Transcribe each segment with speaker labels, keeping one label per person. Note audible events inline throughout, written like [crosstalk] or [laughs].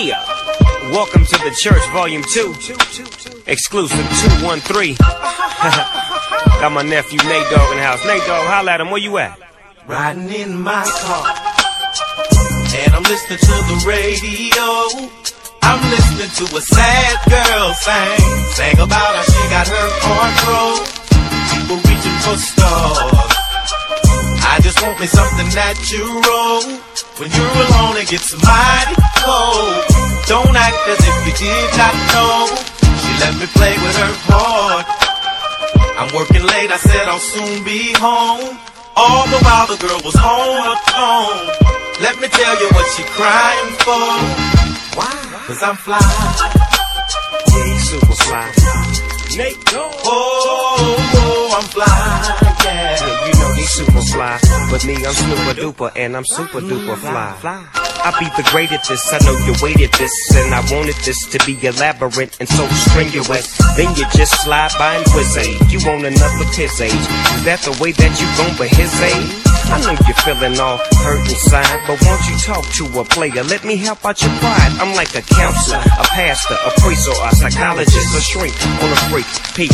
Speaker 1: Yeah. Welcome to the church, volume 2. Exclusive 213. [laughs] Got my nephew Nate Dogg in the house. Nate Dogg, holla at him. Where you at?
Speaker 2: Riding in my car. And I'm listening to the radio. I'm listening to a sad girl sing. Sang about how she got her heart broke. People reaching for stars. I just want me something natural. When you're alone, it gets mighty cold. Don't act as if you did not know. She let me play with her heart. I'm working late, I said I'll soon be home. All the while the girl was home alone. Let me tell you what she crying for. Why? Cause I'm fly.
Speaker 1: Yeah, super fly. Nate Dogg.
Speaker 2: Oh, oh, oh, I'm fly. Yeah.
Speaker 1: Super fly. But me, I'm super duper, and I'm super duper fly. I be the great at this, I know you waited this, and I wanted this to be elaborate and so strenuous. Then you just slide by and quiz age. You want another piss age. Eh? Is that the way that you gon' for his age? I know you're feeling all hurt inside, but won't you talk to a player? Let me help out your pride. I'm like a counselor, a pastor, a priest, or a psychologist, a shrink on a freak. Peep,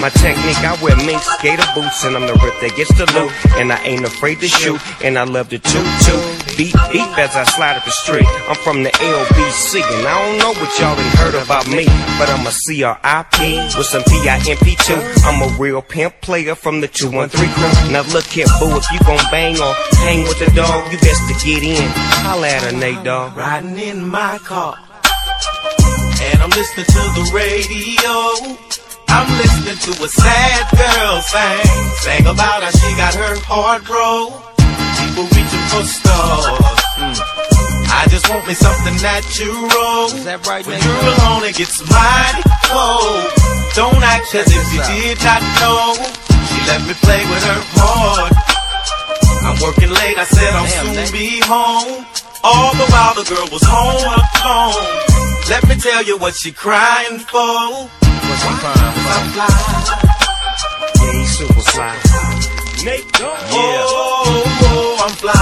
Speaker 1: my technique, I wear mink skater boots, and I'm the rip that gets the loot. And I ain't afraid to shoot, and I love to toot toot. Beep beep as I slide up the street. I'm from the LBC, and I don't know what y'all done heard about me, but I'm a CRIP with some PIMP too. I'm a real pimp player from the 213 crew. Now look here, boo, if you gon' bang or hang with the dog, you best to get in. Holla at her, Nate Dogg.
Speaker 2: Riding in my car. And I'm listening to the radio. I'm listening to a sad girl sing. Sang about how she got her heart broke. People reaching for stars. Mm. I just want me something natural.
Speaker 1: Is that right,
Speaker 2: When you're alone, it gets mighty cold. Don't act as if you did not know. She let me play with her heart. I'm late, I said I'll soon be home. All the while the girl was home alone. Let me tell you what she crying for.
Speaker 1: What's he crying
Speaker 2: I'm fly.
Speaker 1: Yeah, he's super fly. Nate Dogg.
Speaker 2: Oh, oh, I'm fly.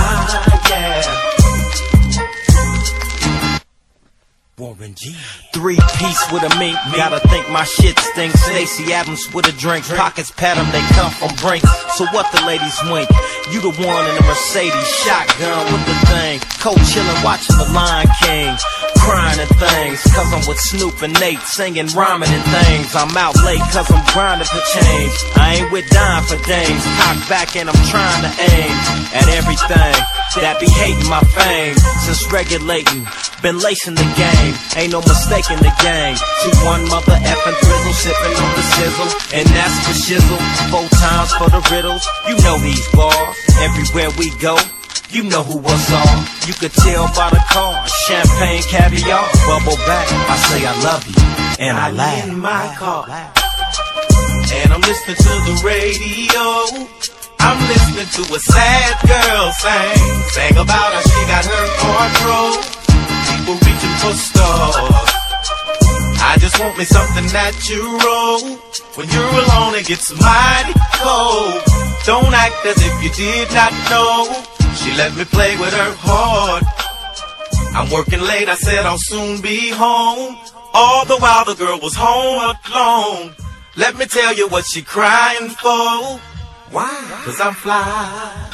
Speaker 3: Three piece with a mink, gotta think my shit stinks. Stacy Adams with a drink, pockets pat 'em, they come from brink. So what the ladies wink? You the one in the Mercedes, shotgun with the thing. Cold chillin', watching the Lion King. Crying and things, cause I'm with Snoop and Nate, singing, rhyming and things. I'm out late cause I'm grinding for change. I ain't with dime for dames, cock back and I'm trying to aim at everything that be hating my fame. Since regulating, been lacing the game, ain't no mistake in the game. See one mother effing thrizzle, sipping on the sizzle, and that's for shizzle. Four times for the riddles, you know these bars. Everywhere we go, you know who was on. You could tell by the car, champagne, caviar, bubble back. I say I love you, and I
Speaker 2: Riding
Speaker 3: laugh.
Speaker 2: in my car. And I'm listening to the radio. I'm listening to a sad girl sing. Sang about how she got her heart broke. For stars. I just want me something natural. When you're alone, it gets mighty cold. Don't act as if you did not know. She let me play with her heart. I'm working late, I said I'll soon be home. All the while the girl was home alone. Let me tell you what she crying for. Why? Cause I'm fly.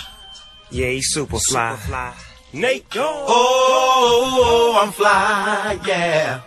Speaker 1: Yeah, he's super fly. Nate Dogg.
Speaker 2: Oh, oh, oh, oh, I'm fly, yeah.